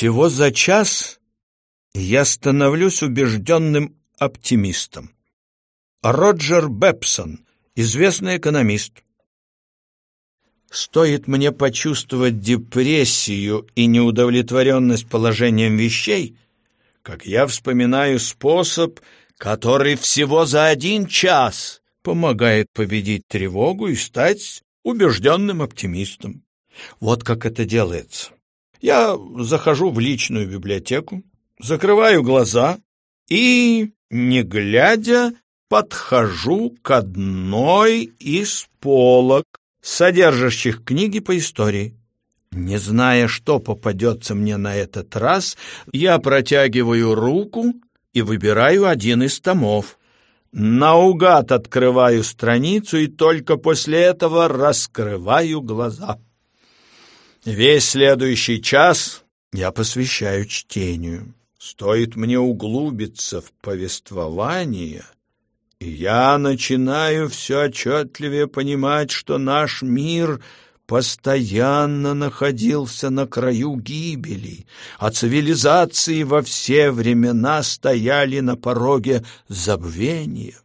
Всего за час я становлюсь убежденным оптимистом. Роджер Бепсон, известный экономист. Стоит мне почувствовать депрессию и неудовлетворенность положением вещей, как я вспоминаю способ, который всего за один час помогает победить тревогу и стать убежденным оптимистом. Вот как это делается. Я захожу в личную библиотеку, закрываю глаза и, не глядя, подхожу к одной из полок, содержащих книги по истории. Не зная, что попадется мне на этот раз, я протягиваю руку и выбираю один из томов. Наугад открываю страницу и только после этого раскрываю глаза. Весь следующий час я посвящаю чтению. Стоит мне углубиться в повествование, и я начинаю все отчетливее понимать, что наш мир постоянно находился на краю гибели, а цивилизации во все времена стояли на пороге забвения.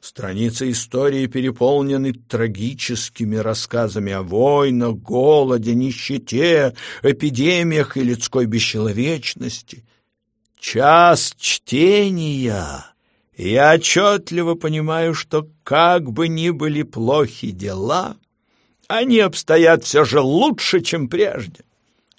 Страницы истории переполнены трагическими рассказами о войнах, голоде, нищете, эпидемиях и людской бесчеловечности. Час чтения. Я отчетливо понимаю, что как бы ни были плохи дела, они обстоят все же лучше, чем прежде.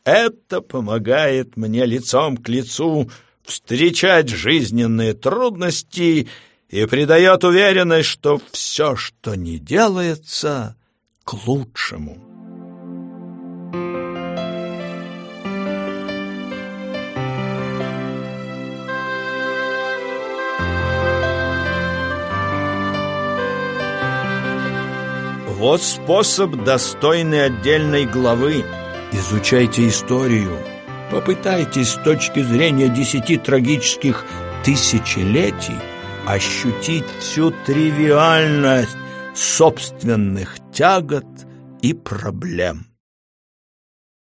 Это помогает мне лицом к лицу встречать жизненные трудности и придает уверенность, что все, что не делается, к лучшему. Вот способ, достойный отдельной главы. Изучайте историю. Попытайтесь с точки зрения десяти трагических тысячелетий ощутить всю тривиальность собственных тягот и проблем.